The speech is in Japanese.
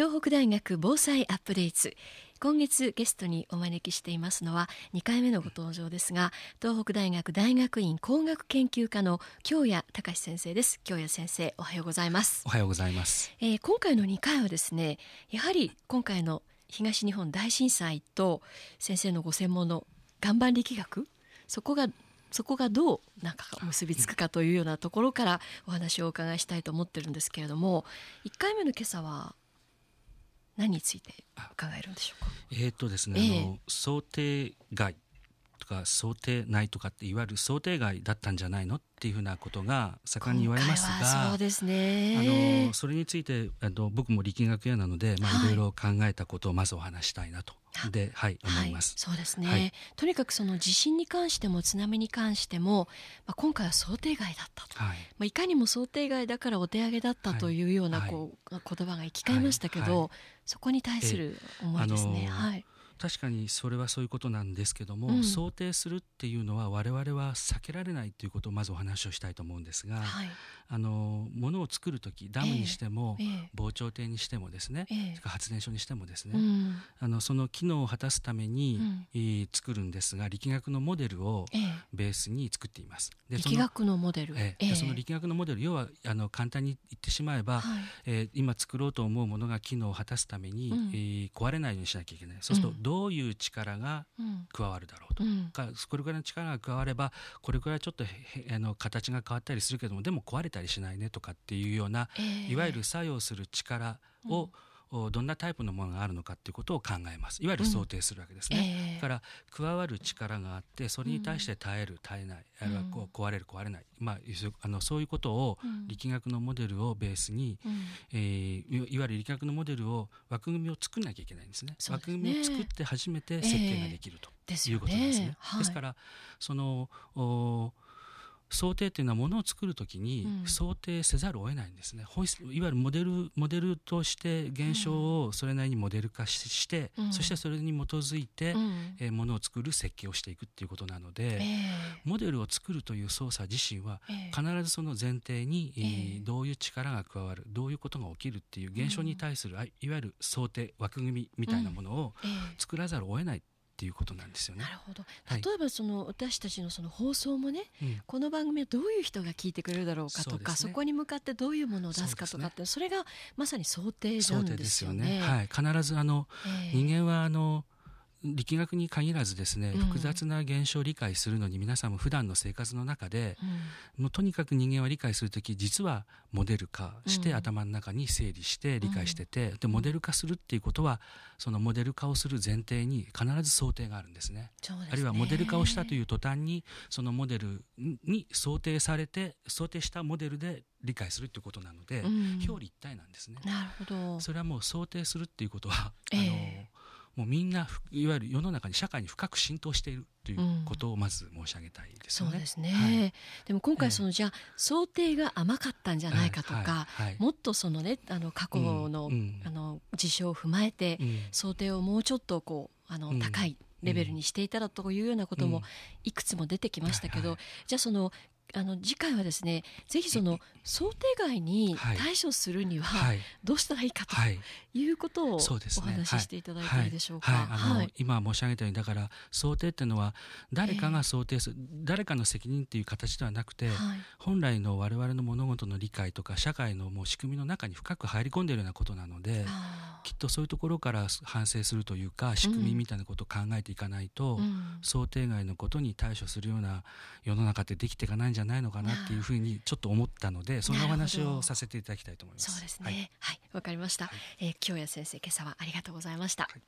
東北大学防災アップデート今月ゲストにお招きしていますのは2回目のご登場ですが東北大学大学院工学研究科の京谷隆先生です。京谷先生おはようございます。おはようございます、えー、今回の2回はですねやはり今回の東日本大震災と先生のご専門の岩盤力学そこがそこがどうなんか結びつくかというようなところからお話をお伺いしたいと思ってるんですけれども1回目の今朝は何について伺えるんでしょうか？えっ、とですね、えー、あの想定外とか想定内とかっていわゆる想定外だったんじゃないのっていうふうなことが盛んに言われますがそうですね。あのそれについてあの僕も力学屋なので、まあ、いろいろ考えたことをまずお話したいなと。で、はい、思います。そうですね、はい、とにかくその地震に関しても津波に関しても、まあ、今回は想定外だったと、はい。まあ、いかにも想定外だからお手上げだったとい。うようなこう、言葉が行き交いましたけど、そこに対する思いですね。はい確かにそれはそういうことなんですけども、うん、想定するっていうのは我々は避けられないということをまずお話をしたいと思うんですが、はい、あの物を作る時ダムにしても、えー、防潮堤にしてもですね、えー、発電所にしてもですね、うん、あのその機能を果たすために、うん、作るんですが力学のモデルをベースに作っています。で力学のモデル、えー、その力学のモデル要はあの簡単に言ってしまえば、はい、えー、今作ろうと思うものが機能を果たすために、うん、えー、壊れないようにしなきゃいけない。そうすると、どういう力が加わるだろうと、うん、これくらいの力が加わればこれくらいちょっとあの形が変わったりするけどもでも壊れたりしないねとかっていうような、えー、いわゆる作用する力を、うんどんなタイプのものがあるのかっていうことを考えます。いわゆる想定するわけですね、うんえ。ー、から加わる力があってそれに対して耐える耐えない、あるいはこう壊れる壊れない、まあ、あのそういうことを力学のモデルをベースに、うん、えー、いわゆる力学のモデルを枠組みを作んなきゃいけないんですね、ね、枠組みを作って初めて設計ができるということですね。えー、ですね。はい、ですからそのお想定っていうのはものを作るときに想定せざるを得ないんですね、うん、いわゆるモデルモデルとして現象をそれなりにモデル化して、うん、そしてそれに基づいて、うん、えー、ものを作る設計をしていくっていうことなので、えー、モデルを作るという操作自身は必ずその前提に、えー、どういう力が加わるどういうことが起きるっていう現象に対する、いわゆる想定枠組みみたいなものを作らざるを得ないっていうことなんですよね。なるほど。例えばその、私たちのその放送もね、うん、この番組はどういう人が聞いてくれるだろうかとか、そ、ね,、こに向かってどういうものを出すかとかって、そ、ね,、れがまさに想定なんですよね。よね。はい、必ずあの、えー、人間はあの力学に限らずですね、複雑な現象を理解するのに皆さんも普段の生活の中で、うん、もうとにかく人間は理解する時実はモデル化して、頭の中に整理して理解してて、でモデル化するっていうことはそのモデル化をする前提に必ず想定があるんですね。すね。あるいはモデル化をしたという途端にそのモデルに想定されて想定したモデルで理解するということなので、うん、表裏一体なんですね。なるほど。それはもう想定するっていうことは、えー、あのもうみんないわゆる世の中に社会に深く浸透しているということをまず申し上げたいですね。そうですね、はい、でも今回その、じゃあ想定が甘かったんじゃないかとか、もっとそのねあの過去の,、あの事象を踏まえて、想定をもうちょっとこうあの、高いレベルにしていたらというようなこともいくつも出てきましたけど、じゃあそのあの次回はですねぜひその想定外に対処するにはどうしたらいいかとい。うことをお話ししていただいてい。いでしょうか。はい、今申し上げたようにだから想定っていうのは誰かが想定する、えー、誰かの責任っていう形ではなくて、はい、本来の我々の物事の理解とか社会のもう仕組みの中に深く入り込んでいるようなことなので。きっとそういうところから反省するというか仕組みみたいなことを考えていかないと、うん、想定外のことに対処するような世の中ってできていかないんじゃないのかなっていうふうにちょっと思ったのでそんなお話をさせていただきたいと思います。そうですね。はい。わ、はい、かりました、はい、えー、京谷先生今朝はありがとうございました。はい